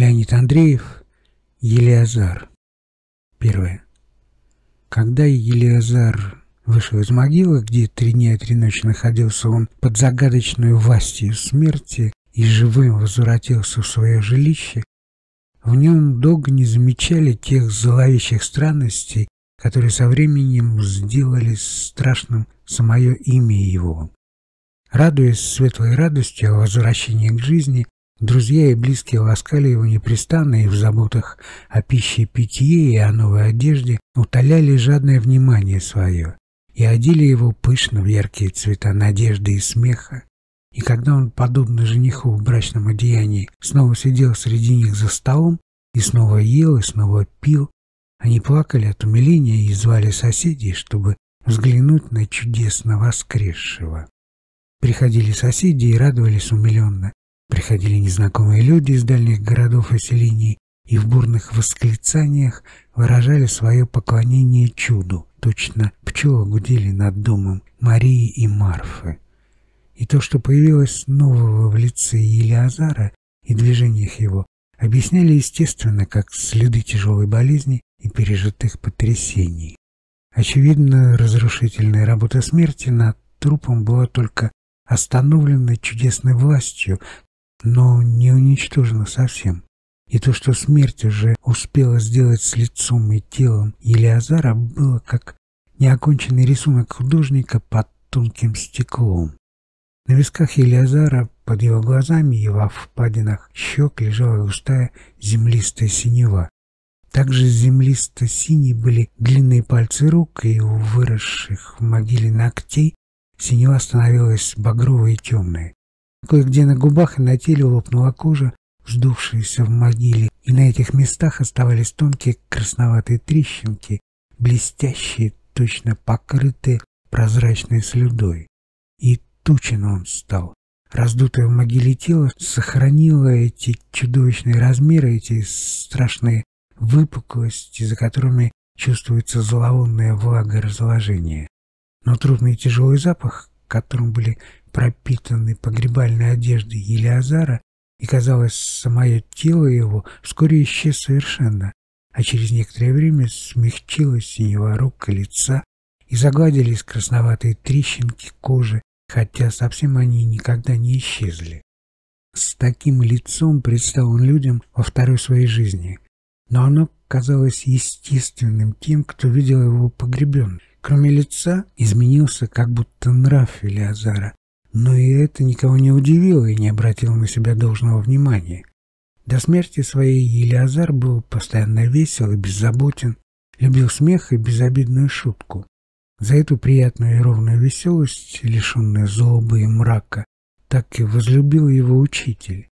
Леонид Андреев, Елиазар. Первое. Когда Елиазар вышел из могилы, где три дня и три ночи находился он под загадочной властью смерти и живым возвратился в свое жилище, в нем долго не замечали тех зловещих странностей, которые со временем сделали страшным самое имя его. Радуясь светлой радостью о возвращении к жизни, друзья и близкие ласкали его непрестанно и в заботах о пище и питье и о новой одежде утоляли жадное внимание свое и одели его пышно в яркие цвета надежды и смеха. И когда он, подобно жениху в брачном одеянии, снова сидел среди них за столом и снова ел и снова пил, они плакали от умиления и звали соседей, чтобы взглянуть на чудесно воскресшего. Приходили соседи и радовались умиленно. Приходили незнакомые люди из дальних городов и селений и в бурных восклицаниях выражали свое поклонение чуду. Точно пчелы гудели над домом Марии и Марфы. И то, что появилось нового в лице Елиазара и движениях его, объясняли естественно как следы тяжелой болезни и пережитых потрясений. Очевидно, разрушительная работа смерти над трупом была только остановлена чудесной властью, но не уничтожена совсем. И то, что смерть уже успела сделать с лицом и телом Елиазара, было как неоконченный рисунок художника под тонким стеклом. На висках Елиазара, под его глазами и во впадинах щек лежала густая землистая синева. Также землисто-синие были длинные пальцы рук, и у выросших в могиле ногтей Синева становилась багровой и темной. Кое-где на губах и на теле лопнула кожа, вздувшаяся в могиле, и на этих местах оставались тонкие красноватые трещинки, блестящие, точно покрытые прозрачной слюдой. И тучен он стал. Раздутое в могиле тело сохранило эти чудовищные размеры, эти страшные выпуклости, за которыми чувствуется зловонная влага разложения но трудный и тяжелый запах, которым были пропитаны погребальные одежды Елиазара, и, казалось, самое тело его вскоре исчез совершенно, а через некоторое время смягчилась синева рука лица и загладились красноватые трещинки кожи, хотя совсем они никогда не исчезли. С таким лицом предстал он людям во второй своей жизни, но оно казалось естественным тем, кто видел его погребенным. Кроме лица, изменился как будто нрав Элиазара, но и это никого не удивило и не обратило на себя должного внимания. До смерти своей Елиазар был постоянно весел и беззаботен, любил смех и безобидную шутку. За эту приятную и ровную веселость, лишенную злобы и мрака, так и возлюбил его учитель.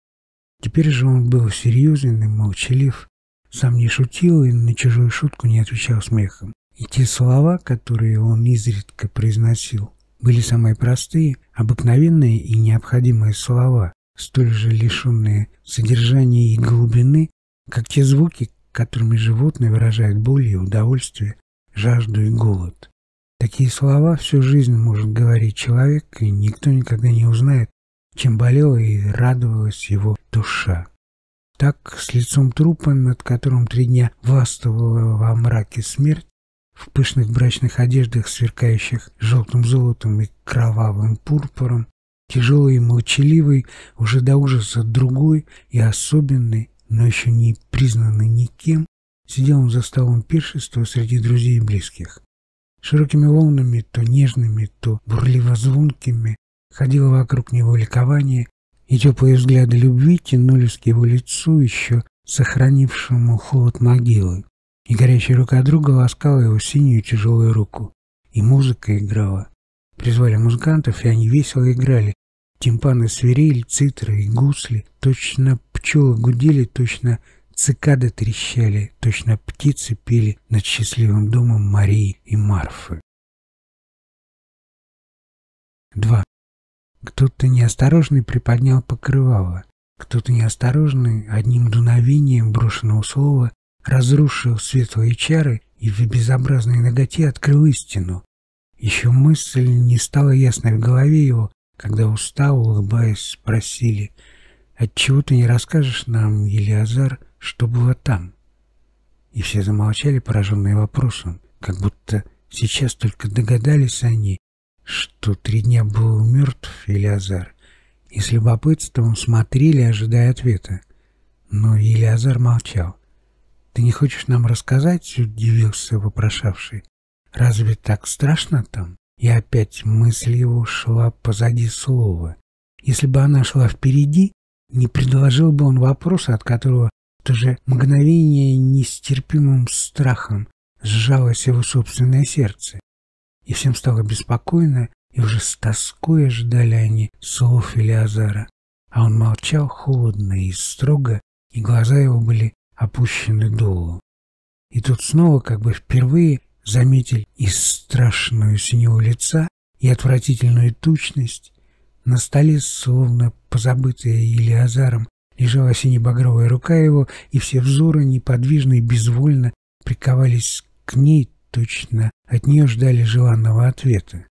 Теперь же он был серьезен и молчалив, сам не шутил и на чужую шутку не отвечал смехом. И те слова, которые он изредка произносил, были самые простые, обыкновенные и необходимые слова, столь же лишенные содержания и глубины, как те звуки, которыми животные выражают боль и удовольствие, жажду и голод. Такие слова всю жизнь может говорить человек, и никто никогда не узнает, чем болела и радовалась его душа. Так, с лицом трупа, над которым три дня властвовала во мраке смерть, в пышных брачных одеждах, сверкающих желтым золотом и кровавым пурпуром, тяжелый и молчаливый, уже до ужаса другой и особенный, но еще не признанный никем, сидел он за столом пиршества среди друзей и близких. Широкими волнами, то нежными, то бурливо-звонкими, ходило вокруг него ликование, и теплые взгляды любви тянулись к его лицу, еще сохранившему холод могилы. И горячая рука друга ласкала его синюю тяжелую руку. И музыка играла. Призвали музыкантов, и они весело играли. Тимпаны свирели, цитры и гусли. Точно пчелы гудели, точно цикады трещали, точно птицы пели над счастливым домом Марии и Марфы. 2. Кто-то неосторожный приподнял покрывало. Кто-то неосторожный одним дуновением брошенного слова разрушил светлые чары и в безобразной ноготе открыл истину. Еще мысль не стала ясной в голове его, когда уста, улыбаясь, спросили, отчего ты не расскажешь нам, Елиазар, что было там?» И все замолчали, пораженные вопросом, как будто сейчас только догадались они, что три дня был мертв Елиазар, и с любопытством смотрели, ожидая ответа. Но Елиазар молчал. «Ты не хочешь нам рассказать?» — удивился вопрошавший. «Разве так страшно там?» И опять мысль его шла позади слова. Если бы она шла впереди, не предложил бы он вопроса, от которого в то же мгновение нестерпимым страхом сжалось его собственное сердце. И всем стало беспокойно, и уже с тоской ожидали они слов Илиазара. А он молчал холодно и строго, и глаза его были опущены долу. И тут снова, как бы впервые, заметили и страшную синего лица, и отвратительную тучность. На столе, словно позабытая Илиазаром, лежала сине-багровая рука его, и все взоры неподвижно и безвольно приковались к ней, точно от нее ждали желанного ответа.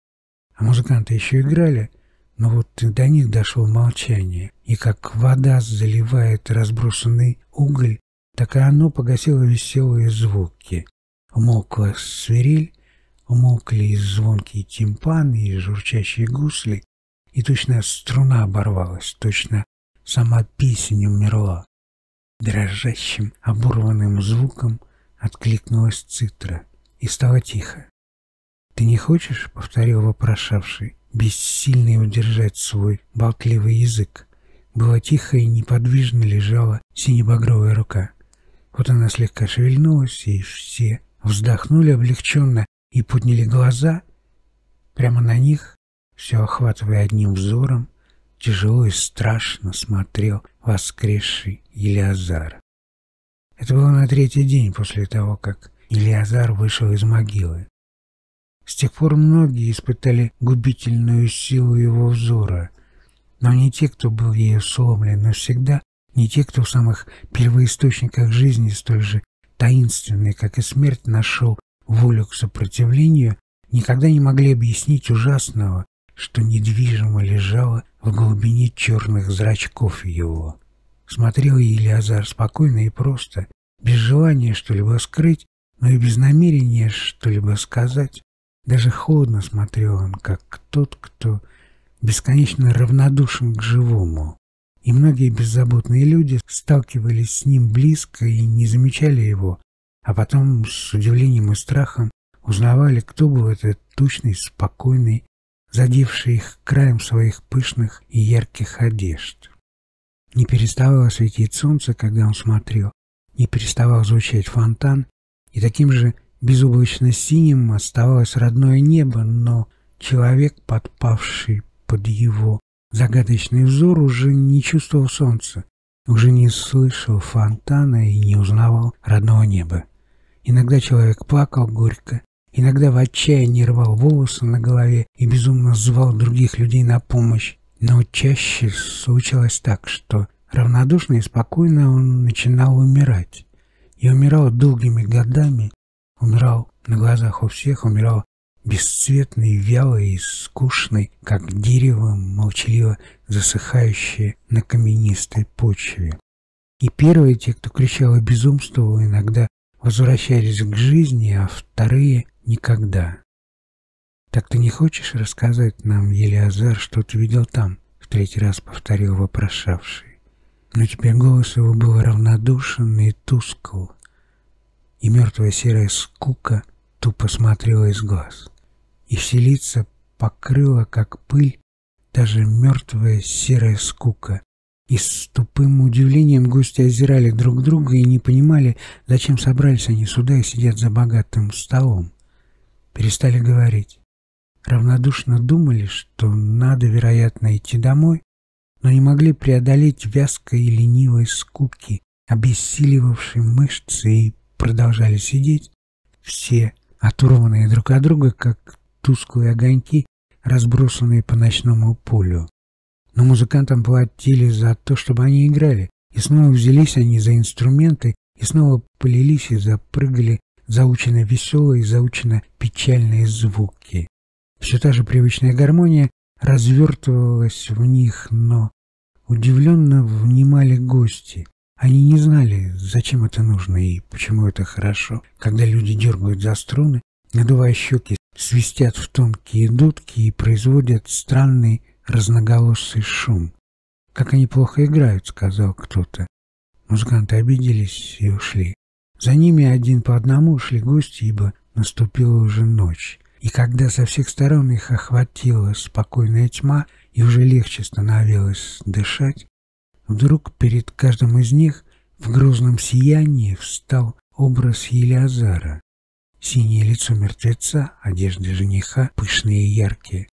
А музыканты еще играли, но вот до них дошло молчание, и как вода заливает разбросанный уголь, так и оно погасило веселые звуки. Умолкла свирель, умолкли и звонкие тимпаны, и журчащие гусли, и точно струна оборвалась, точно сама песня умерла. Дрожащим, оборванным звуком откликнулась цитра, и стало тихо. «Ты не хочешь?» — повторил вопрошавший, бессильный удержать свой болтливый язык. Было тихо и неподвижно лежала синебагровая рука. Вот она слегка шевельнулась, и все вздохнули облегченно и подняли глаза. Прямо на них, все охватывая одним взором, тяжело и страшно смотрел воскресший Елиазар. Это было на третий день после того, как Илиазар вышел из могилы. С тех пор многие испытали губительную силу его взора, но не те, кто был ею сломлен навсегда, не те, кто в самых первоисточниках жизни столь же таинственный, как и смерть, нашел волю к сопротивлению, никогда не могли объяснить ужасного, что недвижимо лежало в глубине черных зрачков его. Смотрел Илиазар спокойно и просто, без желания что-либо скрыть, но и без намерения что-либо сказать. Даже холодно смотрел он, как тот, кто бесконечно равнодушен к живому и многие беззаботные люди сталкивались с ним близко и не замечали его, а потом с удивлением и страхом узнавали, кто был этот тучный, спокойный, задевший их краем своих пышных и ярких одежд. Не переставало светить солнце, когда он смотрел, не переставал звучать фонтан, и таким же безоблачно синим оставалось родное небо, но человек, подпавший под его Загадочный взор уже не чувствовал солнца, уже не слышал фонтана и не узнавал родного неба. Иногда человек плакал горько, иногда в отчаянии рвал волосы на голове и безумно звал других людей на помощь. Но чаще случалось так, что равнодушно и спокойно он начинал умирать. И умирал долгими годами, умирал на глазах у всех, умирал бесцветный, вялый и скучный, как дерево, молчаливо засыхающее на каменистой почве. И первые, те, кто кричал и безумствовал, иногда возвращались к жизни, а вторые — никогда. «Так ты не хочешь рассказать нам, Елиазар, что ты видел там?» — в третий раз повторил вопрошавший. Но теперь голос его был равнодушен и тускл, и мертвая серая скука тупо смотрела из глаз и все лица покрыла, как пыль, даже мертвая серая скука. И с тупым удивлением гости озирали друг друга и не понимали, зачем собрались они сюда и сидят за богатым столом. Перестали говорить. Равнодушно думали, что надо, вероятно, идти домой, но не могли преодолеть вязкой и ленивой скуки, обессиливавшей мышцы, и продолжали сидеть, все оторванные друг от друга, как тусклые огоньки, разбросанные по ночному полю. Но музыкантам платили за то, чтобы они играли, и снова взялись они за инструменты, и снова полились и запрыгали заученно веселые, заученно печальные звуки. Все та же привычная гармония развертывалась в них, но удивленно внимали гости. Они не знали, зачем это нужно и почему это хорошо, когда люди дергают за струны, надувая щеки, свистят в тонкие дудки и производят странный разноголосый шум. «Как они плохо играют», — сказал кто-то. Музыканты обиделись и ушли. За ними один по одному ушли гости, ибо наступила уже ночь. И когда со всех сторон их охватила спокойная тьма и уже легче становилось дышать, вдруг перед каждым из них в грозном сиянии встал образ Елиазара. Синее лицо мертвеца, одежды жениха, пышные и яркие,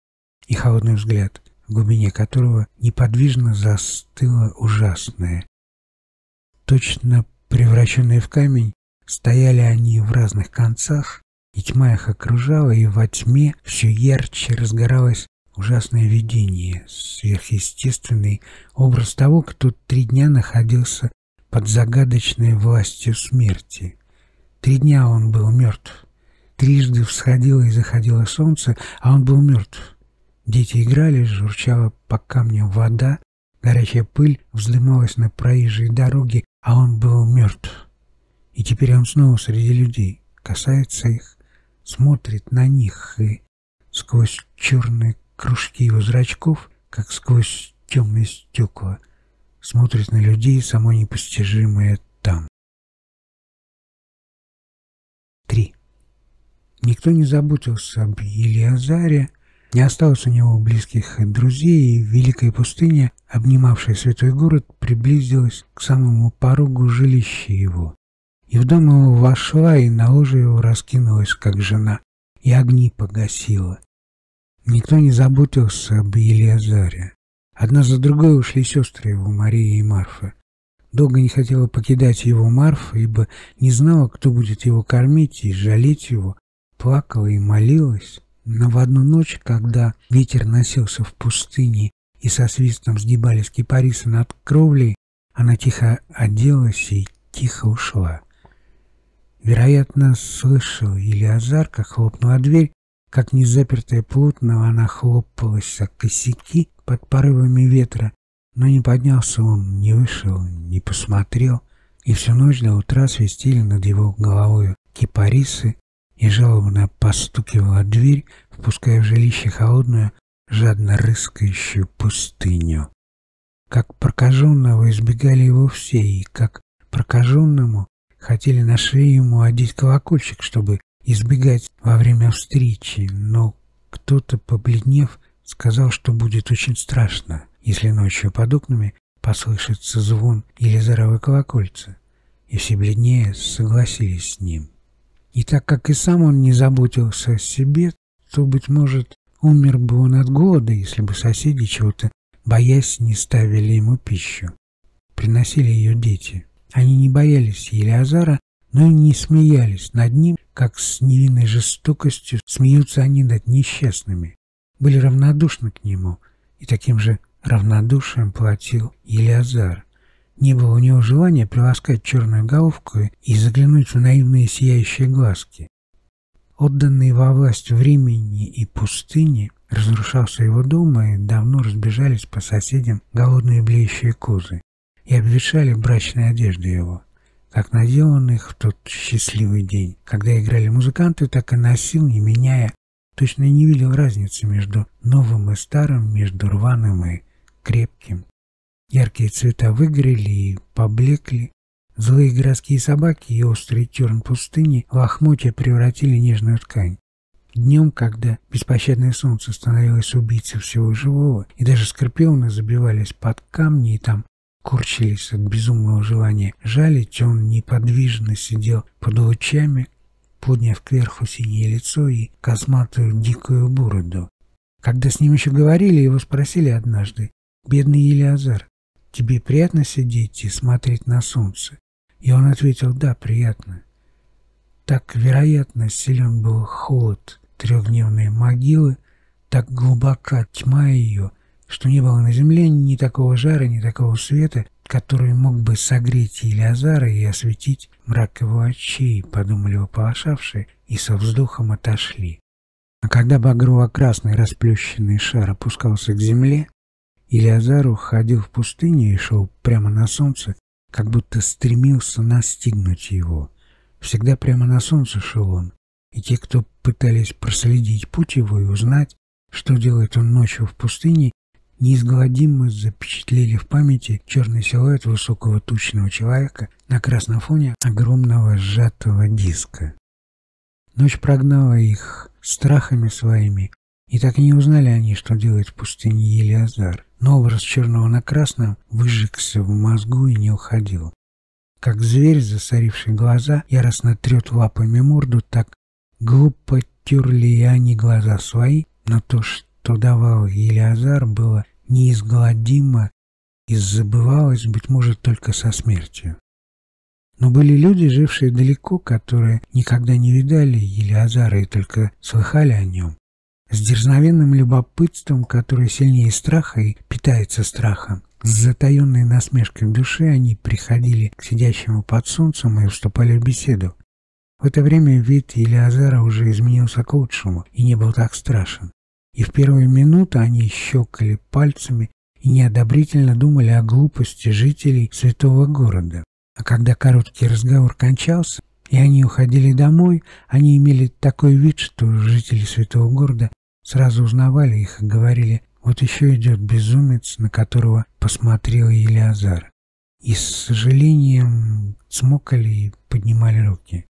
и холодный взгляд, в глубине которого неподвижно застыло ужасное. Точно превращенные в камень, стояли они в разных концах, и тьма их окружала, и во тьме все ярче разгоралось ужасное видение, сверхъестественный образ того, кто три дня находился под загадочной властью смерти. Три дня он был мертв. Трижды всходило и заходило солнце, а он был мертв. Дети играли, журчала по камням вода, горячая пыль вздымалась на проезжей дороге, а он был мертв. И теперь он снова среди людей, касается их, смотрит на них и сквозь черные кружки его зрачков, как сквозь темные стекла, смотрит на людей, само непостижимое там. 3. Никто не заботился об Илиазаре, не осталось у него близких друзей, и великая пустыня, обнимавшая святой город, приблизилась к самому порогу жилища его. И в дом его вошла, и на ложе его раскинулась, как жена, и огни погасила. Никто не заботился об Елиазаре. Одна за другой ушли сестры его, Мария и Марфа. Долго не хотела покидать его Марфа, ибо не знала, кто будет его кормить и жалеть его, плакала и молилась. Но в одну ночь, когда ветер носился в пустыне и со свистом сгибались кипарисы над кровлей, она тихо оделась и тихо ушла. Вероятно, слышал Илиазар, как хлопнула дверь, как незапертая плотно она хлопалась о косяки под порывами ветра, но не поднялся он, не вышел, не посмотрел, и всю ночь до утра свистели над его головой кипарисы, и жалобно постукивала дверь, впуская в жилище холодную, жадно рыскающую пустыню. Как прокаженного избегали его все, и как прокаженному хотели на шею ему одеть колокольчик, чтобы избегать во время встречи, но кто-то, побледнев, сказал, что будет очень страшно, если ночью под окнами послышится звон или заровой колокольца, и все бледнее согласились с ним. И так как и сам он не заботился о себе, то, быть может, умер бы он от голода, если бы соседи чего-то, боясь, не ставили ему пищу. Приносили ее дети. Они не боялись Елиазара, но и не смеялись над ним, как с невинной жестокостью смеются они над несчастными. Были равнодушны к нему, и таким же равнодушием платил Елиазар. Не было у него желания приласкать черную головку и заглянуть в наивные сияющие глазки. Отданный во власть времени и пустыни, разрушался его дом, и давно разбежались по соседям голодные блеющие козы и обветшали брачные одежды его. Как надел их в тот счастливый день, когда играли музыканты, так и носил, не меняя, точно не видел разницы между новым и старым, между рваным и крепким. Яркие цвета выгорели и поблекли. Злые городские собаки и острый терн пустыни лохмотья превратили нежную ткань. Днем, когда беспощадное солнце становилось убийцей всего живого, и даже скорпионы забивались под камни и там корчились от безумного желания жалить, он неподвижно сидел под лучами, подняв кверху синее лицо и косматую дикую бороду. Когда с ним еще говорили, его спросили однажды, «Бедный Елиазар, тебе приятно сидеть и смотреть на солнце?» И он ответил, «Да, приятно». Так, вероятно, силен был холод трехдневной могилы, так глубока тьма ее, что не было на земле ни такого жара, ни такого света, который мог бы согреть Илиазара и осветить мрак его очей, подумали ополошавшие, и со вздохом отошли. А когда багрово-красный расплющенный шар опускался к земле, Илиазар уходил в пустыню и шел прямо на солнце, как будто стремился настигнуть его. Всегда прямо на солнце шел он, и те, кто пытались проследить путь его и узнать, что делает он ночью в пустыне, неизгладимо запечатлели в памяти черный силуэт высокого тучного человека на красном фоне огромного сжатого диска. Ночь прогнала их страхами своими, и так и не узнали они, что делает в пустыне Елиазар. Но образ черного на красном выжегся в мозгу и не уходил. Как зверь, засоривший глаза, яростно трет лапами морду, так глупо терли и они глаза свои, но то, что давал Елиазар, было неизгладимо и забывалось, быть может, только со смертью. Но были люди, жившие далеко, которые никогда не видали Елиазара и только слыхали о нем. С дерзновенным любопытством, которое сильнее страха и питается страхом, с затаенной насмешкой в душе они приходили к сидящему под солнцем и вступали в беседу. В это время вид Елиазара уже изменился к лучшему и не был так страшен. И в первые минуты они щелкали пальцами и неодобрительно думали о глупости жителей святого города. А когда короткий разговор кончался, и они уходили домой, они имели такой вид, что жители святого города сразу узнавали их и говорили, вот еще идет безумец, на которого посмотрел Елиазар. И с сожалением смокали и поднимали руки.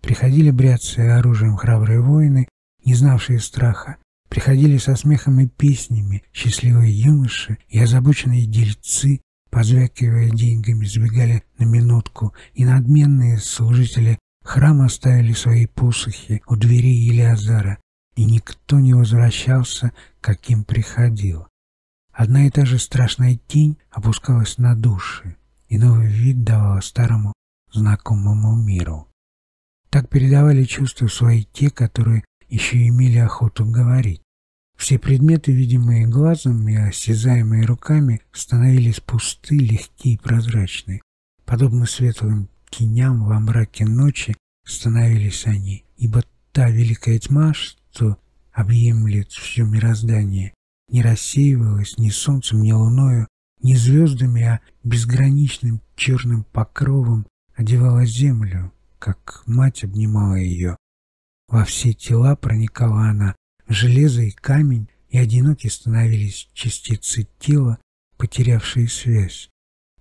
Приходили бряться оружием храбрые воины, не знавшие страха, приходили со смехом и песнями счастливые юноши и озабоченные дельцы, позвякивая деньгами, сбегали на минутку, и надменные служители храма ставили свои посохи у двери Илиазара, и никто не возвращался, каким приходил. Одна и та же страшная тень опускалась на души, и новый вид давала старому знакомому миру. Так передавали чувства свои те, которые еще имели охоту говорить. Все предметы, видимые глазом и осязаемые руками, становились пусты, легкие и прозрачные. Подобно светлым теням во мраке ночи становились они, ибо та великая тьма, что объемлет все мироздание, не рассеивалась ни солнцем, ни луною, ни звездами, а безграничным черным покровом одевала землю, как мать обнимала ее. Во все тела проникала она, Железо и камень и одиноки становились частицы тела, потерявшие связь.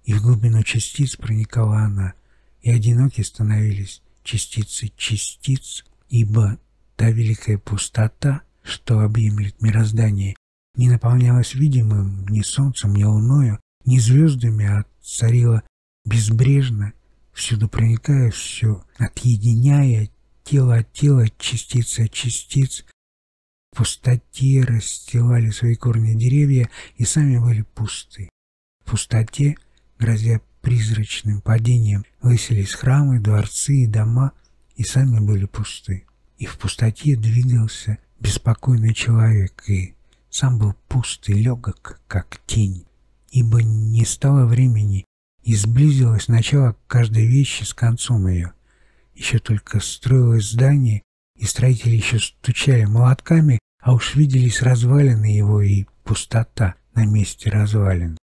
И в глубину частиц проникала она, и одиноки становились частицы частиц, ибо та великая пустота, что объемлет мироздание, не наполнялась видимым ни солнцем, ни луною, ни звездами, а царила безбрежно, всюду проникая все, отъединяя тело от тела, частицы от частиц, в пустоте расстилали свои корни деревья и сами были пусты. В пустоте, грозя призрачным падением, высились храмы, дворцы и дома, и сами были пусты. И в пустоте двигался беспокойный человек, и сам был пуст и легок, как тень, ибо не стало времени, и сблизилось начало каждой вещи с концом ее. Еще только строилось здание, и строители еще стучали молотками, а уж виделись развалины его и пустота на месте развалин.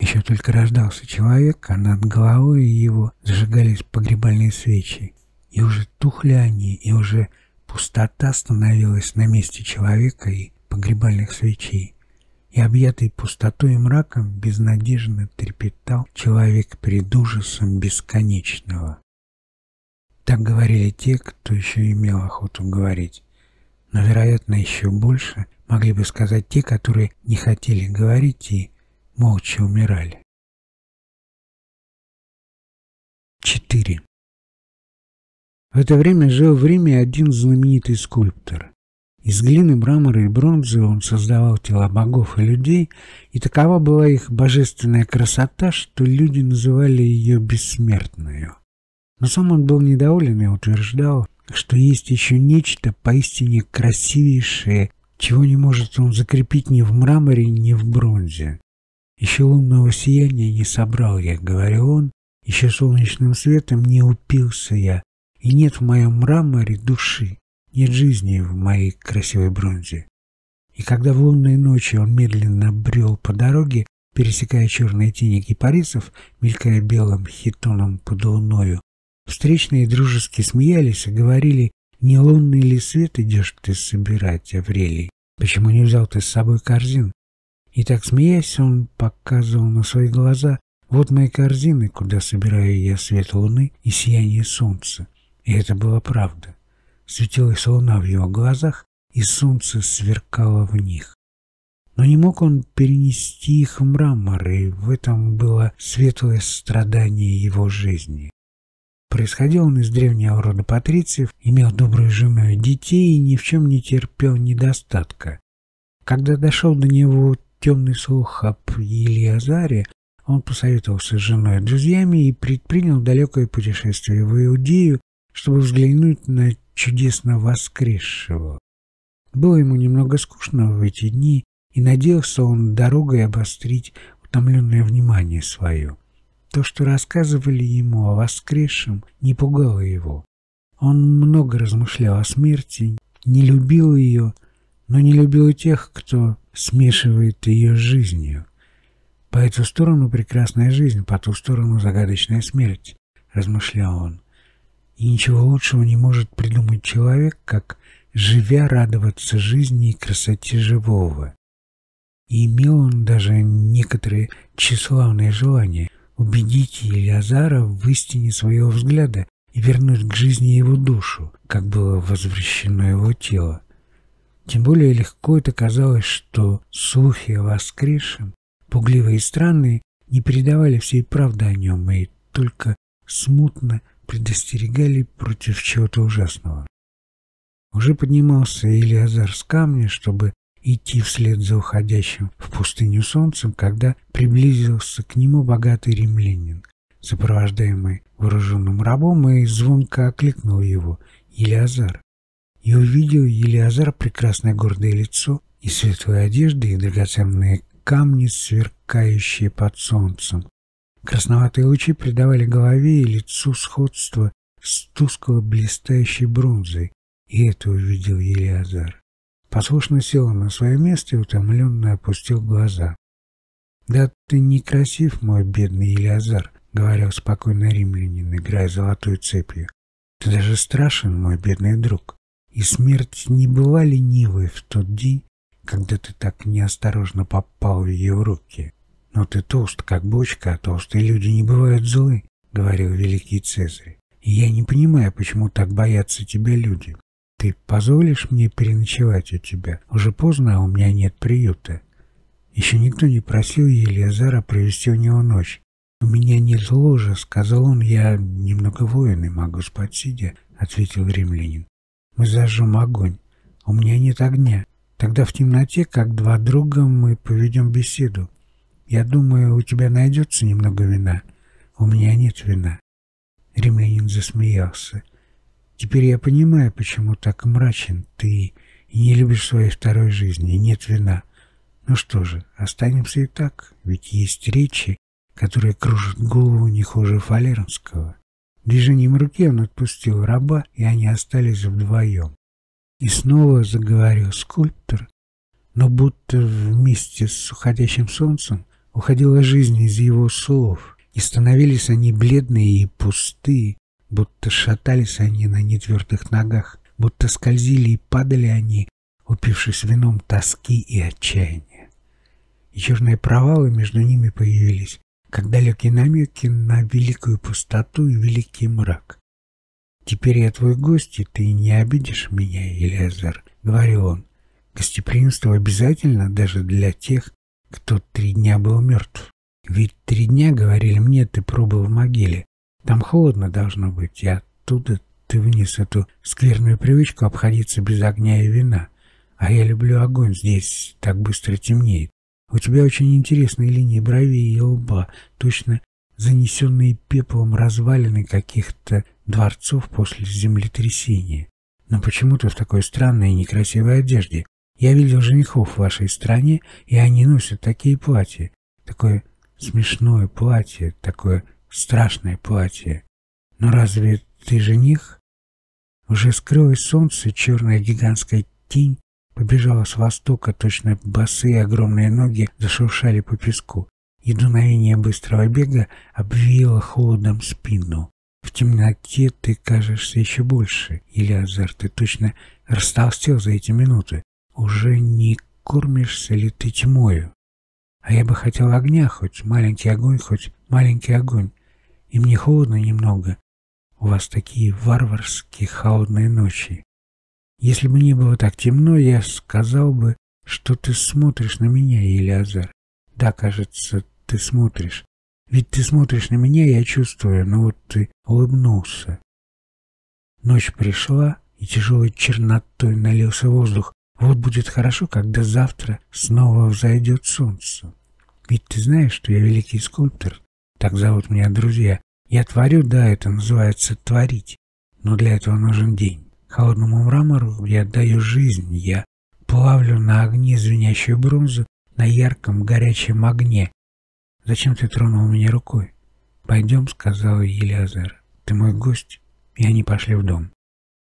Еще только рождался человек, а над головой его зажигались погребальные свечи. И уже тухли они, и уже пустота становилась на месте человека и погребальных свечей. И объятый пустотой и мраком безнадежно трепетал человек перед ужасом бесконечного. Так говорили те, кто еще имел охоту говорить. Но, вероятно, еще больше могли бы сказать те, которые не хотели говорить и молча умирали. 4. В это время жил в Риме один знаменитый скульптор. Из глины, мрамора и бронзы он создавал тела богов и людей, и такова была их божественная красота, что люди называли ее бессмертную. Но сам он был недоволен и утверждал, что есть еще нечто поистине красивейшее, чего не может он закрепить ни в мраморе, ни в бронзе. Еще лунного сияния не собрал я, говорил он, еще солнечным светом не упился я, и нет в моем мраморе души, нет жизни в моей красивой бронзе. И когда в лунные ночи он медленно брел по дороге, пересекая черные тени кипарисов, мелькая белым хитоном под луною, встречные дружески смеялись и говорили, не лунный ли свет идешь ты собирать, Аврелий? Почему не взял ты с собой корзин? И так смеясь, он показывал на свои глаза, вот мои корзины, куда собираю я свет луны и сияние солнца. И это была правда. Светилась луна в его глазах, и солнце сверкало в них. Но не мог он перенести их в мрамор, и в этом было светлое страдание его жизни. Происходил он из древнего рода патрициев, имел добрую жену и детей и ни в чем не терпел недостатка. Когда дошел до него темный слух об Елиазаре, он посоветовался с женой и друзьями и предпринял далекое путешествие в Иудею, чтобы взглянуть на чудесно воскресшего. Было ему немного скучно в эти дни, и надеялся он дорогой обострить утомленное внимание свое. То, что рассказывали ему о воскресшем, не пугало его. Он много размышлял о смерти, не любил ее, но не любил тех, кто смешивает ее с жизнью. По эту сторону прекрасная жизнь, по ту сторону загадочная смерть, размышлял он. И ничего лучшего не может придумать человек, как, живя, радоваться жизни и красоте живого. И имел он даже некоторые тщеславные желания убедить Елиазара в истине своего взгляда и вернуть к жизни его душу, как было возвращено его тело. Тем более легко это казалось, что слухи о воскресшем, пугливые и странные, не передавали всей правды о нем и только смутно предостерегали против чего-то ужасного. Уже поднимался Илиазар с камня, чтобы идти вслед за уходящим в пустыню солнцем, когда приблизился к нему богатый римлянин, сопровождаемый вооруженным рабом, и звонко окликнул его «Елиазар». И увидел Елиазар прекрасное гордое лицо и светлые одежды, и драгоценные камни, сверкающие под солнцем. Красноватые лучи придавали голове и лицу сходство с тускло блистающей бронзой, и это увидел Елиазар. Послушно сел на свое место и утомленно опустил глаза. «Да ты некрасив, мой бедный Елиазар», — говорил спокойно римлянин, играя золотой цепью. «Ты даже страшен, мой бедный друг. И смерть не была ленивой в тот день, когда ты так неосторожно попал в ее руки. Но ты толст, как бочка, а толстые люди не бывают злы», — говорил великий Цезарь. «И я не понимаю, почему так боятся тебя люди. Ты позволишь мне переночевать у тебя? Уже поздно, а у меня нет приюта. Еще никто не просил Елизара провести у него ночь. «У меня нет ложа», — сказал он, — «я немного воин и могу спать сидя», — ответил римлянин. «Мы зажжем огонь. У меня нет огня. Тогда в темноте, как два друга, мы поведем беседу. Я думаю, у тебя найдется немного вина. У меня нет вина». Римлянин засмеялся. Теперь я понимаю, почему так мрачен ты не любишь своей второй жизни, нет вина. Ну что же, останемся и так, ведь есть речи, которые кружат голову не хуже Фалернского. Движением руки он отпустил раба, и они остались вдвоем. И снова заговорил скульптор, но будто вместе с уходящим солнцем уходила жизнь из его слов, и становились они бледные и пустые, будто шатались они на нетвердых ногах, будто скользили и падали они, упившись вином тоски и отчаяния. Черные провалы между ними появились, как далекие намеки на великую пустоту и великий мрак. «Теперь я твой гость, и ты не обидишь меня, Елизар», — говорил он. «Гостеприимство обязательно даже для тех, кто три дня был мертв. Ведь три дня, говорили мне, ты пробыл в могиле, там холодно должно быть, и оттуда ты вниз эту скверную привычку обходиться без огня и вина. А я люблю огонь, здесь так быстро темнеет. У тебя очень интересные линии бровей и лба, точно занесенные пеплом развалины каких-то дворцов после землетрясения. Но почему ты в такой странной и некрасивой одежде? Я видел женихов в вашей стране, и они носят такие платья. Такое смешное платье, такое страшное платье. Но разве ты жених? Уже скрылось солнце, черная гигантская тень побежала с востока, точно босые огромные ноги зашуршали по песку. И дуновение быстрого бега обвило холодом спину. В темноте ты кажешься еще больше. Илиазар, ты точно растолстел за эти минуты. Уже не кормишься ли ты тьмою? А я бы хотел огня, хоть маленький огонь, хоть маленький огонь. И мне холодно немного. У вас такие варварские холодные ночи. Если бы не было так темно, я сказал бы, что ты смотришь на меня, Елиазар. Да, кажется, ты смотришь. Ведь ты смотришь на меня, я чувствую, но вот ты улыбнулся. Ночь пришла, и тяжелой чернотой налился воздух. Вот будет хорошо, когда завтра снова взойдет солнце. Ведь ты знаешь, что я великий скульптор. Так зовут меня друзья. Я творю, да, это называется творить. Но для этого нужен день. Холодному мрамору я отдаю жизнь, я плавлю на огне звенящую бронзу на ярком горячем огне. Зачем ты тронул меня рукой? Пойдем, сказал Елиазар. Ты мой гость. И они пошли в дом.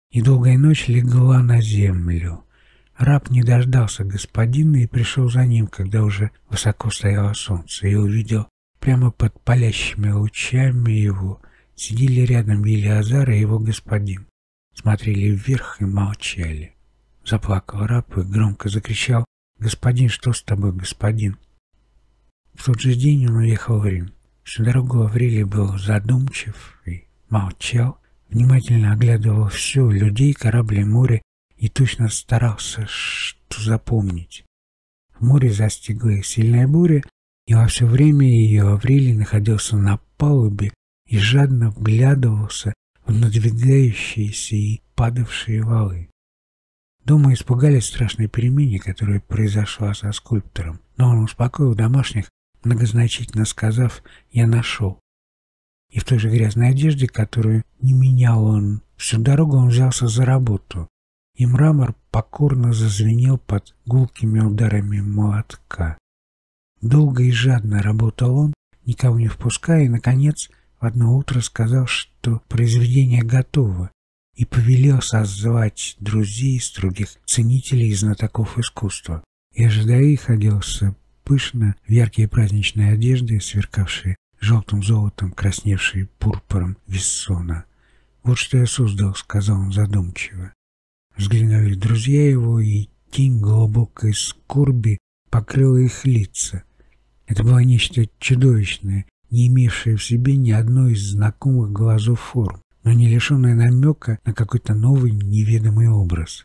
И долгая ночь легла на землю. Раб не дождался господина и пришел за ним, когда уже высоко стояло солнце, и увидел прямо под палящими лучами его сидели рядом Елиазар и его господин смотрели вверх и молчали. Заплакал раб и громко закричал «Господин, что с тобой, господин?» В тот же день он уехал в Рим. Всю дорогу Аврелий был задумчив и молчал, внимательно оглядывал все, людей, корабли, море, и точно старался что запомнить. В море застигла сильная буря, и во все время ее Аврелий находился на палубе и жадно вглядывался в надвигающиеся и падавшие валы. Дома испугались страшной перемене, которая произошла со скульптором, но он успокоил домашних, многозначительно сказав «я нашел». И в той же грязной одежде, которую не менял он, всю дорогу он взялся за работу, и мрамор покорно зазвенел под гулкими ударами молотка. Долго и жадно работал он, никого не впуская, и, наконец, в одно утро сказал, что произведение готово, и повелел созвать друзей, строгих ценителей и знатоков искусства. И ожидая их оделся пышно в яркие праздничные одежды, сверкавшие желтым золотом, красневшие пурпуром Виссона. «Вот что я создал», — сказал он задумчиво. Взглянули друзья его, и тень глубокой скорби покрыла их лица. Это было нечто чудовищное, не имевшая в себе ни одной из знакомых глазов форм, но не лишенная намека на какой-то новый неведомый образ.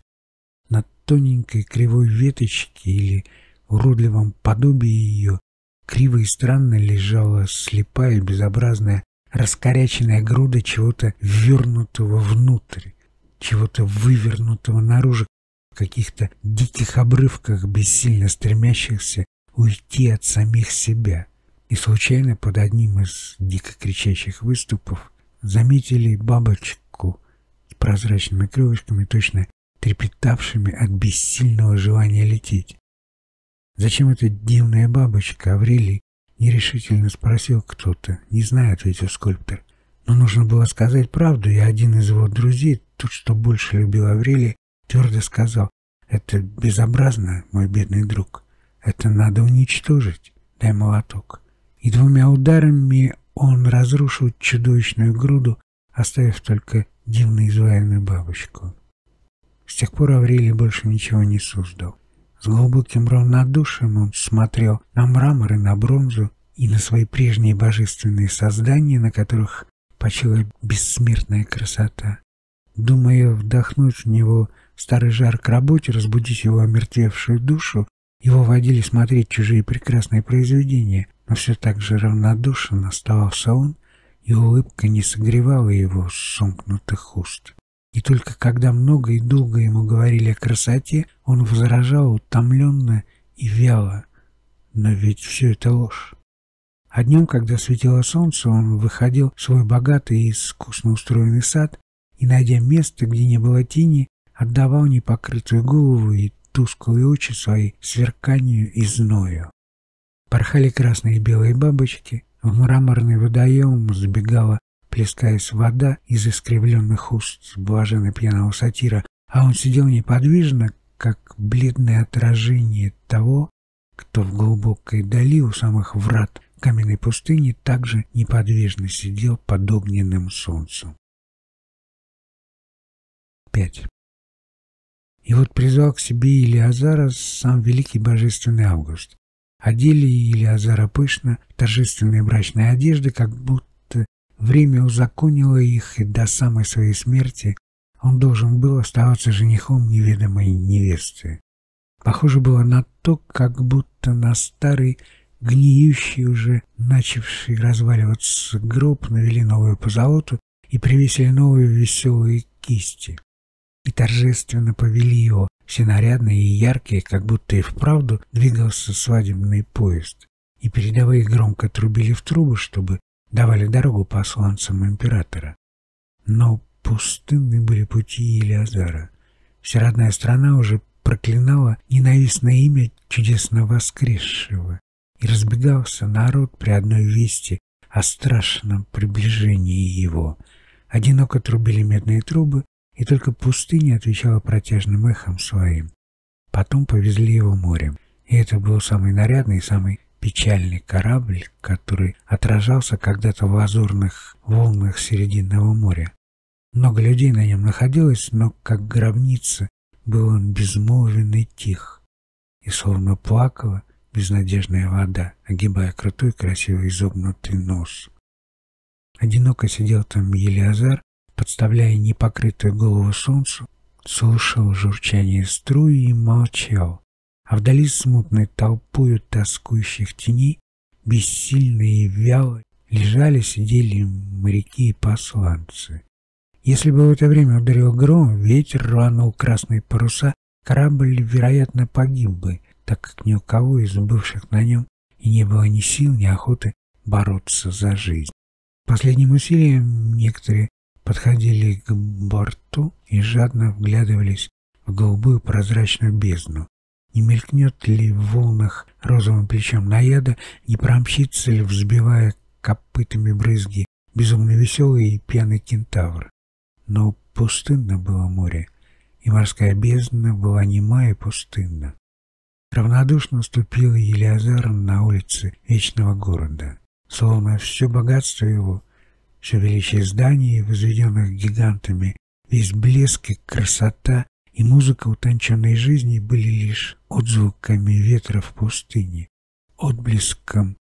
На тоненькой кривой веточке или уродливом подобии ее криво и странно лежала слепая безобразная раскоряченная груда чего-то ввернутого внутрь, чего-то вывернутого наружу, в каких-то диких обрывках, бессильно стремящихся уйти от самих себя и случайно под одним из дико кричащих выступов заметили бабочку с прозрачными крылышками, точно трепетавшими от бессильного желания лететь. «Зачем эта дивная бабочка, Аврелий?» — нерешительно спросил кто-то. «Не знаю», — ответил скульптор. Но нужно было сказать правду, и один из его друзей, тот, что больше любил Аврелия, твердо сказал, «Это безобразно, мой бедный друг. Это надо уничтожить. Дай молоток» и двумя ударами он разрушил чудовищную груду, оставив только дивно изваянную бабочку. С тех пор Аврелий больше ничего не создал. С глубоким равнодушием он смотрел на мрамор и на бронзу, и на свои прежние божественные создания, на которых почила бессмертная красота. Думая вдохнуть в него старый жар к работе, разбудить его омертвевшую душу, его водили смотреть чужие прекрасные произведения, но все так же равнодушен оставался он, и улыбка не согревала его сомкнутых уст. И только когда много и долго ему говорили о красоте, он возражал утомленно и вяло. Но ведь все это ложь. А днем, когда светило солнце, он выходил в свой богатый и искусно устроенный сад и, найдя место, где не было тени, отдавал непокрытую голову и тусклые очи свои сверканию и зною. Порхали красные и белые бабочки, в мраморный водоем забегала, плескаясь вода из искривленных уст блаженно пьяного сатира, а он сидел неподвижно, как бледное отражение того, кто в глубокой дали у самых врат каменной пустыни также неподвижно сидел под огненным солнцем. 5. И вот призвал к себе Илиазара сам великий божественный Август. Одели Илиазара пышно в торжественные брачные одежды, как будто время узаконило их, и до самой своей смерти он должен был оставаться женихом неведомой невесты. Похоже было на то, как будто на старый, гниющий уже, начавший разваливаться гроб навели новую позолоту и привесили новые веселые кисти. И торжественно повели его, все нарядные и яркие, как будто и вправду двигался свадебный поезд. И передовые громко трубили в трубы, чтобы давали дорогу посланцам императора. Но пустынны были пути Илиазара. Вся родная страна уже проклинала ненавистное имя чудесно воскресшего, и разбегался народ при одной вести о страшном приближении его. Одиноко трубили медные трубы, и только пустыня отвечала протяжным эхом своим. Потом повезли его морем, и это был самый нарядный и самый печальный корабль, который отражался когда-то в лазурных волнах Серединного моря. Много людей на нем находилось, но, как гробница, был он безмолвен и тих, и словно плакала безнадежная вода, огибая крутой красивый изогнутый нос. Одиноко сидел там Елиазар, подставляя непокрытую голову солнцу, слушал журчание струи и молчал, а вдали смутной толпою тоскующих теней, бессильные и вяло, лежали, сидели моряки и посланцы. Если бы в это время ударил гром, ветер рванул красные паруса, корабль, вероятно, погиб бы, так как ни у кого из бывших на нем и не было ни сил, ни охоты бороться за жизнь. Последним усилием некоторые подходили к борту и жадно вглядывались в голубую прозрачную бездну. Не мелькнет ли в волнах розовым плечом наяда, не промчится ли, взбивая копытами брызги, безумно веселый и пьяный кентавр. Но пустынно было море, и морская бездна была нема и пустынна. Равнодушно ступил Елиазар на улицы вечного города, словно все богатство его, все величие зданий, возведенных гигантами, весь блеск и красота и музыка утонченной жизни были лишь отзвуками ветра в пустыне, отблеском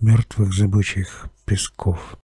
мертвых зыбучих песков.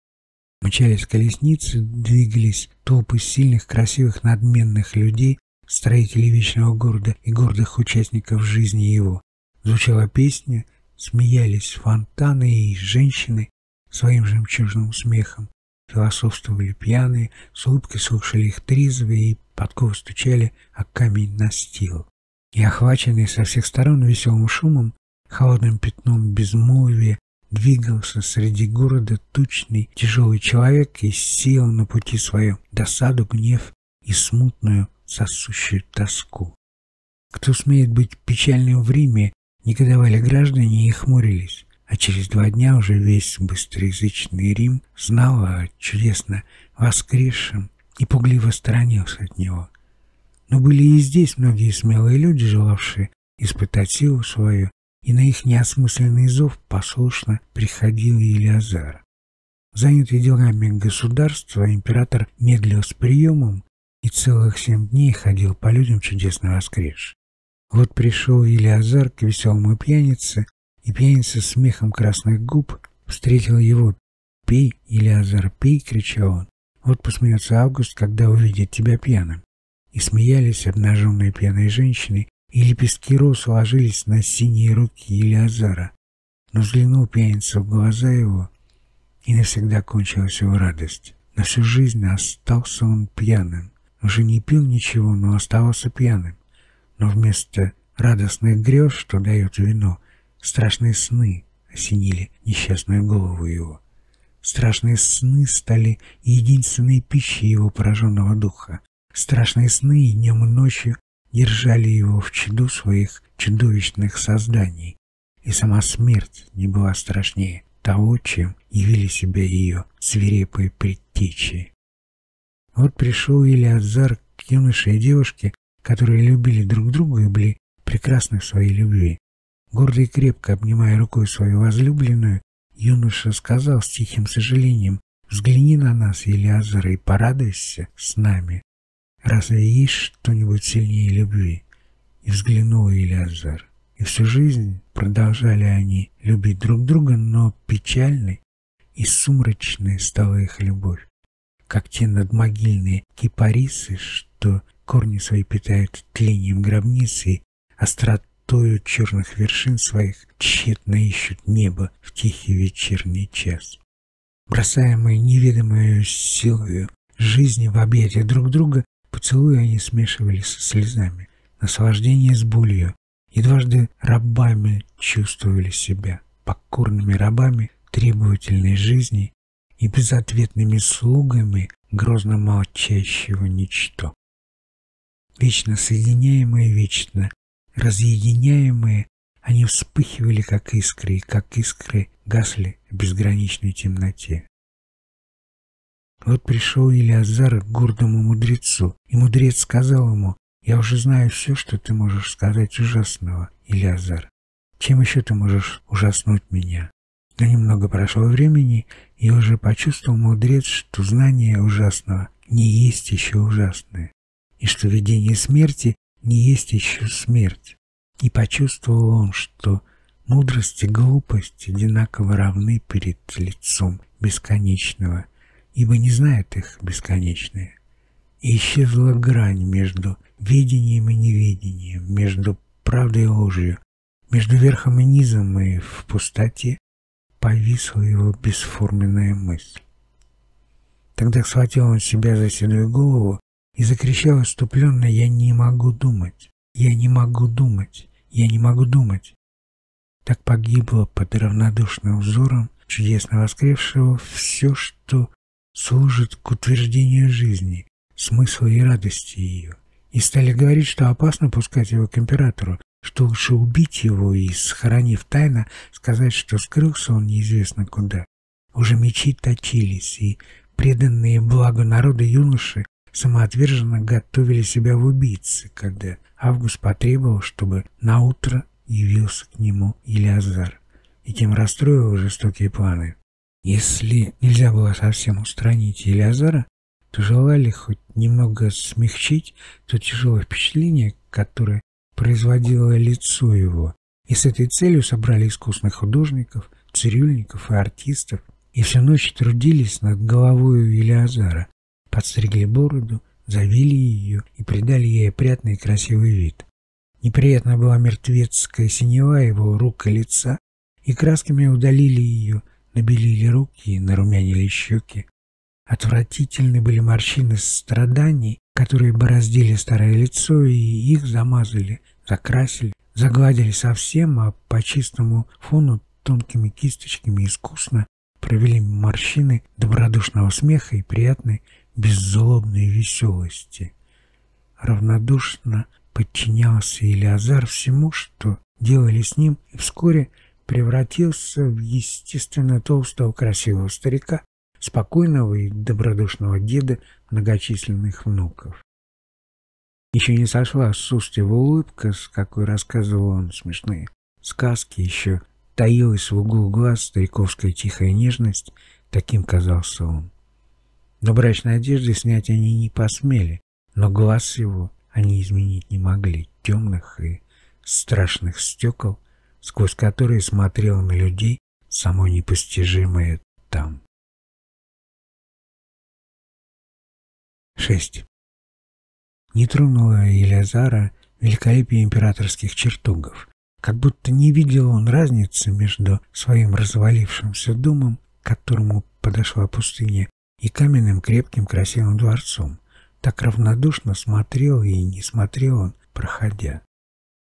Мчались колесницы, двигались толпы сильных, красивых, надменных людей, строителей вечного города и гордых участников жизни его. Звучала песня, смеялись фонтаны и женщины своим жемчужным смехом, философствовали пьяные, с улыбкой слушали их трезвые и подковы стучали о камень настил. И охваченный со всех сторон веселым шумом, холодным пятном безмолвия, двигался среди города тучный, тяжелый человек и сеял на пути своем досаду, гнев и смутную, сосущую тоску. Кто смеет быть печальным в Риме, негодовали граждане и хмурились, а через два дня уже весь быстроязычный Рим знал о чудесно воскресшем и пугливо сторонился от него. Но были и здесь многие смелые люди, желавшие испытать силу свою и на их неосмысленный зов послушно приходил Илиазар. Занятый делами государства, император медлил с приемом и целых семь дней ходил по людям чудесно воскресший. Вот пришел Илиазар к веселому пьянице, и пьяница с смехом красных губ встретил его. «Пей, Илиазар, пей!» — кричал он. «Вот посмеется Август, когда увидит тебя пьяным». И смеялись обнаженные пьяные женщины, и лепестки роз ложились на синие руки Елиазара. Но взглянул пьяница в глаза его, и навсегда кончилась его радость. На всю жизнь остался он пьяным. Уже не пил ничего, но оставался пьяным. Но вместо радостных грез, что дает вино, страшные сны осенили несчастную голову его. Страшные сны стали единственной пищей его пораженного духа. Страшные сны днем и ночью держали его в чаду своих чудовищных созданий, и сама смерть не была страшнее того, чем явили себя ее свирепые предтечи. Вот пришел Илиазар к юноше и девушке, которые любили друг друга и были прекрасны в своей любви. Гордо и крепко обнимая рукой свою возлюбленную, юноша сказал с тихим сожалением, «Взгляни на нас, Елиазар, и порадуйся с нами. Разве есть что-нибудь сильнее любви?» И взглянул Елиазар. И всю жизнь продолжали они любить друг друга, но печальной и сумрачной стала их любовь, как те надмогильные кипарисы, что корни свои питают тлением гробницы и остротою черных вершин своих тщетно ищут небо в тихий вечерний час. Бросаемые неведомую силою жизни в объятия друг друга, поцелуи они смешивались со слезами, наслаждение с болью, и дважды рабами чувствовали себя, покорными рабами требовательной жизни и безответными слугами грозно молчащего ничто. Вечно соединяемые, вечно разъединяемые, они вспыхивали, как искры, и как искры гасли в безграничной темноте. Вот пришел Илиазар к гордому мудрецу, и мудрец сказал ему, «Я уже знаю все, что ты можешь сказать ужасного, Илиазар. Чем еще ты можешь ужаснуть меня?» Но немного прошло времени, и уже почувствовал мудрец, что знание ужасного не есть еще ужасное, и что видение смерти не есть еще смерть. И почувствовал он, что мудрость и глупость одинаково равны перед лицом бесконечного, ибо не знает их бесконечное. И исчезла грань между видением и невидением, между правдой и ложью, между верхом и низом и в пустоте повисла его бесформенная мысль. Тогда схватил он себя за седую голову и закричал иступленно «Я не могу думать! Я не могу думать! Я не могу думать!» Так погибло под равнодушным взором чудесно воскревшего все, что служит к утверждению жизни, смысла и радости ее. И стали говорить, что опасно пускать его к императору, что лучше убить его и, схоронив тайно, сказать, что скрылся он неизвестно куда. Уже мечи точились, и преданные благу народа юноши самоотверженно готовили себя в убийцы, когда Август потребовал, чтобы на утро явился к нему Илиазар, и тем расстроил жестокие планы. Если нельзя было совсем устранить Илиазара, то желали хоть немного смягчить то тяжелое впечатление, которое производило лицо его, и с этой целью собрали искусных художников, цирюльников и артистов, и всю ночь трудились над головой Илиазара, подстригли бороду, завили ее и придали ей опрятный и красивый вид. Неприятно была мертвецкая синева его рук и лица, и красками удалили ее, набелили руки и нарумянили щеки. Отвратительны были морщины страданий, которые бороздили старое лицо и их замазали, закрасили, загладили совсем, а по чистому фону тонкими кисточками искусно провели морщины добродушного смеха и приятной беззлобной веселости. Равнодушно подчинялся Илиазар всему, что делали с ним, и вскоре превратился в естественно толстого красивого старика, спокойного и добродушного деда многочисленных внуков. Еще не сошла с уст его улыбка, с какой рассказывал он смешные сказки, еще таилась в углу глаз стариковская тихая нежность, таким казался он. Но брачной одежды снять они не посмели, но глаз его они изменить не могли, темных и страшных стекол, сквозь которые смотрел на людей само непостижимое там. 6. Не тронула Елязара великолепие императорских чертогов. Как будто не видел он разницы между своим развалившимся домом, к которому подошла пустыня, и каменным крепким красивым дворцом. Так равнодушно смотрел и не смотрел он, проходя.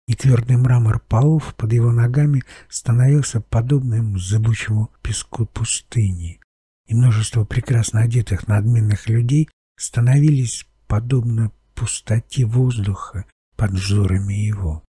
И твердый мрамор полов под его ногами становился подобным зыбучему песку пустыни. И множество прекрасно одетых надменных людей становились подобно пустоте воздуха под взорами его.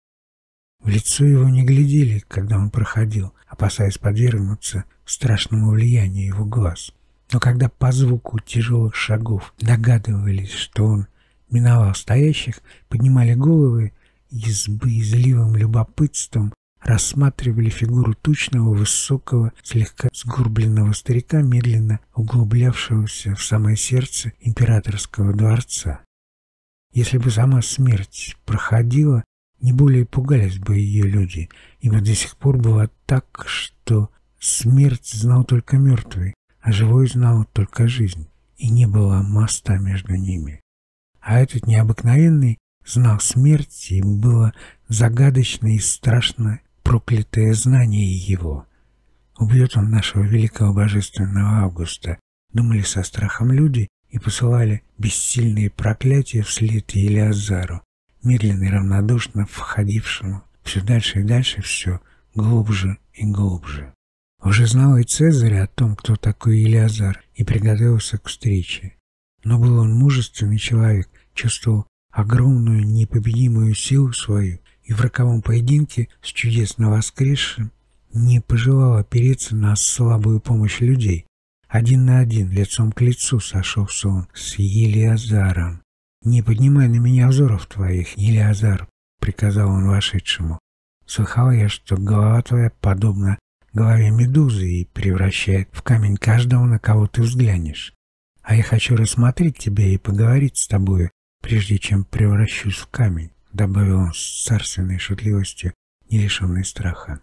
В лицо его не глядели, когда он проходил, опасаясь подвергнуться страшному влиянию его глаз. Но когда по звуку тяжелых шагов догадывались, что он миновал стоящих, поднимали головы и с боязливым любопытством рассматривали фигуру тучного, высокого, слегка сгорбленного старика, медленно углублявшегося в самое сердце императорского дворца. Если бы сама смерть проходила, не более пугались бы ее люди, ибо до сих пор было так, что смерть знал только мертвый, живой знал только жизнь, и не было моста между ними. А этот необыкновенный знал смерть, и было загадочно и страшно проклятое знание его. Убьет он нашего великого божественного Августа, думали со страхом люди и посылали бессильные проклятия вслед Елиазару, медленно и равнодушно входившему все дальше и дальше, все глубже и глубже. Уже знал и Цезарь о том, кто такой Елиазар, и приготовился к встрече. Но был он мужественный человек, чувствовал огромную непобедимую силу свою и в роковом поединке с чудесно воскресшим не пожелал опереться на слабую помощь людей. Один на один, лицом к лицу сошелся он с Елиазаром. «Не поднимай на меня взоров твоих, Елиазар», — приказал он вошедшему. «Слыхал я, что голова твоя подобна голове медузы и превращает в камень каждого, на кого ты взглянешь. А я хочу рассмотреть тебя и поговорить с тобою, прежде чем превращусь в камень добавил он с царственной шутливостью, не лишенной страха.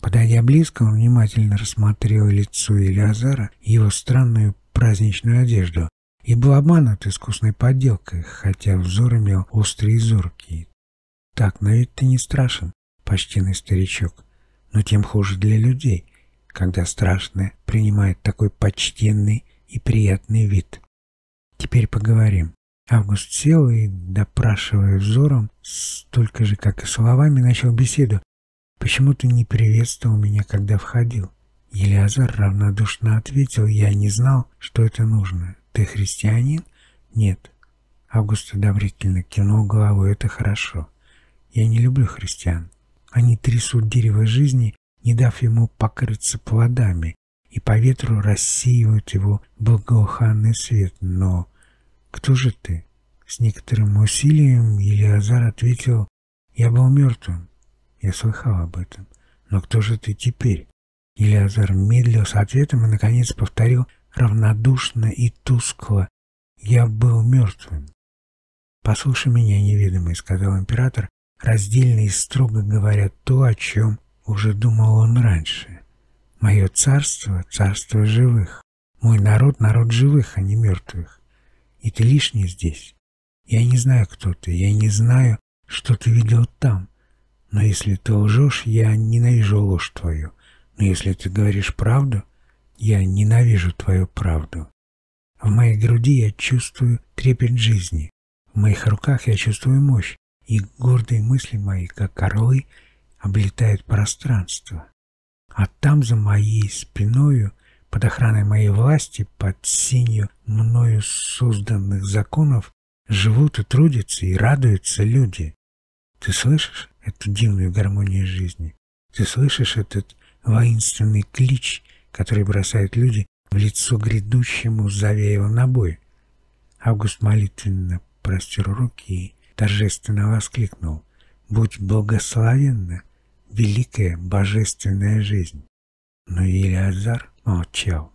Подойдя близко, он внимательно рассмотрел лицо Илиазара и его странную праздничную одежду и был обманут искусной подделкой, хотя взор имел острый и зоркий. Так, на вид ты не страшен, почтенный старичок, но тем хуже для людей, когда страшное принимает такой почтенный и приятный вид. Теперь поговорим. Август сел и, допрашивая взором, столько же, как и словами, начал беседу. «Почему ты не приветствовал меня, когда входил?» Елиазар равнодушно ответил, «Я не знал, что это нужно. Ты христианин?» «Нет». Август одобрительно кивнул головой, «Это хорошо. Я не люблю христиан. Они трясут дерево жизни, не дав ему покрыться плодами, и по ветру рассеивают его благоуханный свет, но «Кто же ты?» С некоторым усилием Елиазар ответил, «Я был мертвым. Я слыхал об этом. Но кто же ты теперь?» Елиазар медлил с ответом и, наконец, повторил равнодушно и тускло, «Я был мертвым». «Послушай меня, неведомый», — сказал император, раздельно и строго говоря то, о чем уже думал он раньше. «Мое царство — царство живых. Мой народ — народ живых, а не мертвых и ты лишний здесь. Я не знаю, кто ты, я не знаю, что ты видел там. Но если ты лжешь, я ненавижу ложь твою. Но если ты говоришь правду, я ненавижу твою правду. В моей груди я чувствую трепет жизни. В моих руках я чувствую мощь, и гордые мысли мои, как орлы, облетают пространство. А там за моей спиною под охраной моей власти, под сенью мною созданных законов живут и трудятся и радуются люди. Ты слышишь эту дивную гармонию жизни? Ты слышишь этот воинственный клич, который бросают люди в лицо грядущему, зовя его на бой? Август молитвенно простер руки и торжественно воскликнул «Будь благословенна, великая божественная жизнь!» Но Елиазар молчал.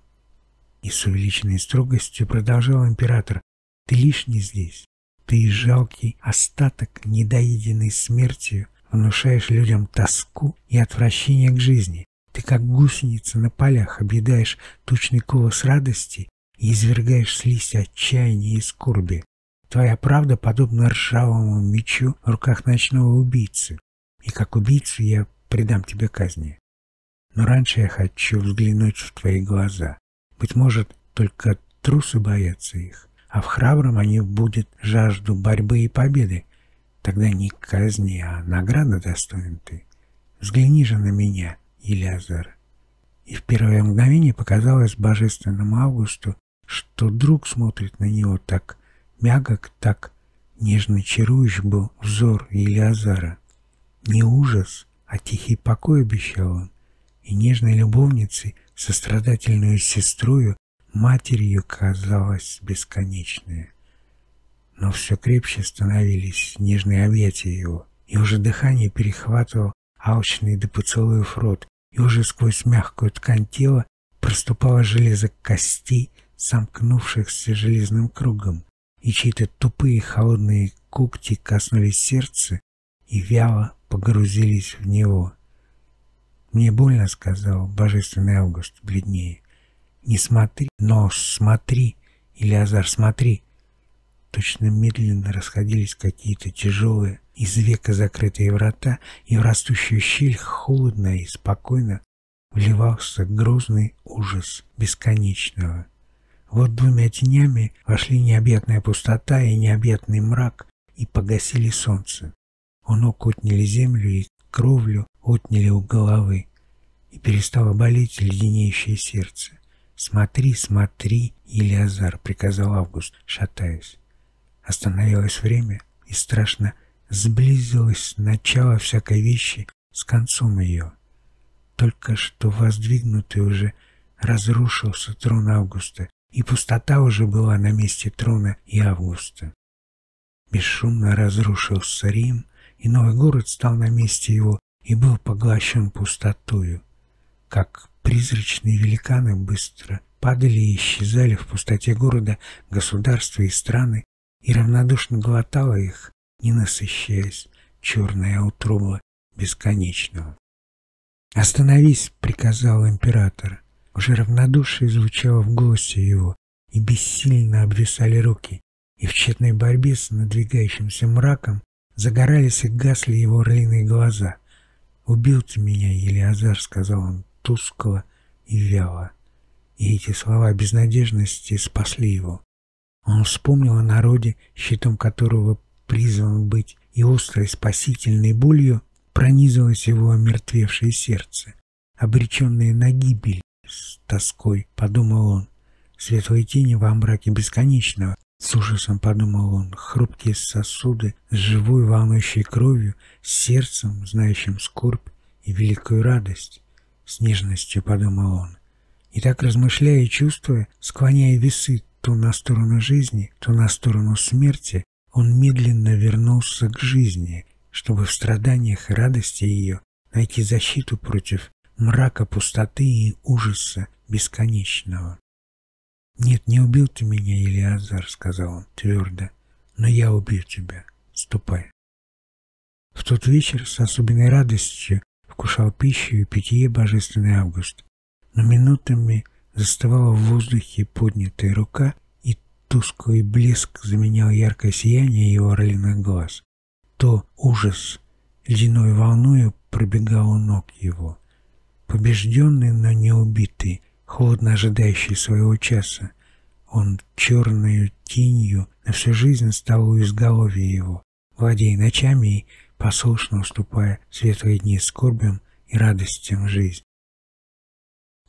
И с увеличенной строгостью продолжал император. «Ты лишний здесь. Ты жалкий остаток, недоеденный смертью, внушаешь людям тоску и отвращение к жизни. Ты как гусеница на полях объедаешь тучный колос радости и извергаешь слизь отчаяния и скорби. Твоя правда подобна ржавому мечу в руках ночного убийцы, и как убийцу я предам тебе казни. Но раньше я хочу взглянуть в твои глаза. Быть может, только трусы боятся их, а в храбром они будет жажду борьбы и победы. Тогда не казни, а награда достоин ты. Взгляни же на меня, Илиазар. И в первое мгновение показалось божественному Августу, что друг смотрит на него так мягок, так нежно чарующий был взор Илиазара. Не ужас, а тихий покой обещал он и нежной любовницей, сострадательную сестрою, матерью казалась бесконечная. но все крепче становились нежные объятия его, и уже дыхание перехватывал алчный до поцелуев рот, и уже сквозь мягкую ткань тела проступало железо костей, сомкнувшихся железным кругом, и чьи-то тупые холодные когти коснулись сердца и вяло погрузились в него. «Мне больно», — сказал божественный Август бледнее. «Не смотри, но смотри, Илиазар, смотри!» Точно медленно расходились какие-то тяжелые, из века закрытые врата, и в растущую щель холодно и спокойно вливался грозный ужас бесконечного. Вот двумя тенями вошли необъятная пустота и необъятный мрак и погасили солнце. У ног отняли землю и кровлю отняли у головы, и перестало болеть леденеющее сердце. «Смотри, смотри, Илиазар!» — приказал Август, шатаясь. Остановилось время, и страшно сблизилось начало всякой вещи с концом ее. Только что воздвигнутый уже разрушился трон Августа, и пустота уже была на месте трона и Августа. Бесшумно разрушился Рим, и новый город стал на месте его и был поглощен пустотою. Как призрачные великаны быстро падали и исчезали в пустоте города государства и страны, и равнодушно глотала их, не насыщаясь, черная утроба бесконечного. «Остановись!» — приказал император. Уже равнодушие звучало в голосе его, и бессильно обвисали руки, и в тщетной борьбе с надвигающимся мраком загорались и гасли его орлиные глаза. «Убил ты меня, Елиазар», — сказал он тускло и вяло. И эти слова безнадежности спасли его. Он вспомнил о народе, щитом которого призван быть, и острой спасительной болью пронизывалось его омертвевшее сердце, обреченное на гибель. С тоской подумал он. Светлые тени во мраке бесконечного. С ужасом подумал он. Хрупкие сосуды с живой волнующей кровью, с сердцем, знающим скорбь и великую радость. С нежностью подумал он. И так размышляя и чувствуя, склоняя весы то на сторону жизни, то на сторону смерти, он медленно вернулся к жизни, чтобы в страданиях и радости ее найти защиту против мрака, пустоты и ужаса бесконечного. «Нет, не убил ты меня, Илиазар», — сказал он твердо, — «но я убью тебя. Ступай». В тот вечер с особенной радостью вкушал пищу и питье божественный Август, но минутами застывала в воздухе поднятая рука, и тусклый блеск заменял яркое сияние его орлиных глаз. То ужас ледяной волною пробегал у ног его. Побежденный, но не убитый, холодно ожидающий своего часа, он черной тенью на всю жизнь стал у изголовья его, владея ночами и послушно уступая светлые дни скорбям и радостям жизни.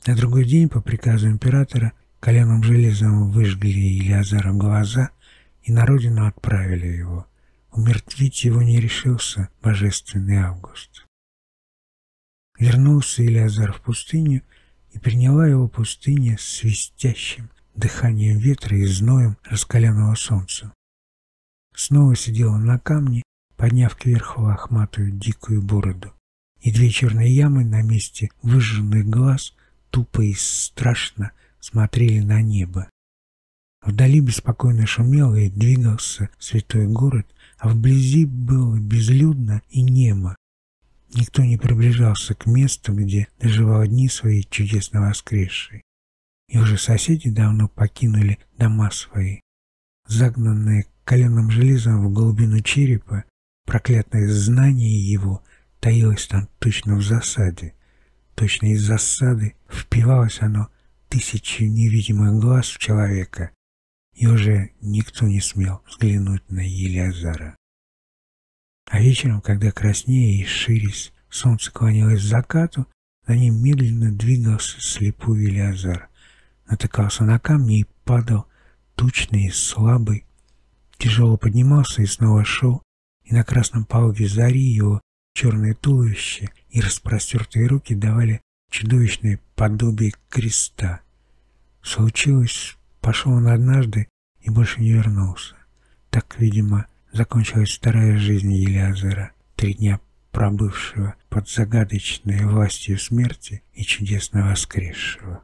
На другой день по приказу императора коленом железом выжгли Илиазара глаза и на родину отправили его. Умертвить его не решился божественный Август. Вернулся Илиазар в пустыню, и приняла его пустыня с свистящим дыханием ветра и зноем раскаленного солнца. Снова сидел он на камне, подняв кверху лохматую дикую бороду, и две черные ямы на месте выжженных глаз тупо и страшно смотрели на небо. Вдали беспокойно шумел и двигался святой город, а вблизи было безлюдно и немо. Никто не приближался к месту, где доживал дни свои чудесно воскресшие. И уже соседи давно покинули дома свои. Загнанные коленным железом в глубину черепа, проклятое знание его таилось там точно в засаде. Точно из засады впивалось оно тысячи невидимых глаз в человека, и уже никто не смел взглянуть на Елиазара. А вечером, когда краснее и ширясь, солнце клонилось к закату, за ним медленно двигался слепой Елиазар, натыкался на камни и падал, тучный и слабый, тяжело поднимался и снова шел, и на красном пологе зари его черное туловище и распростертые руки давали чудовищное подобие креста. Случилось, пошел он однажды и больше не вернулся. Так, видимо, закончилась вторая жизнь Елиазера, три дня пробывшего под загадочной властью смерти и чудесно воскресшего.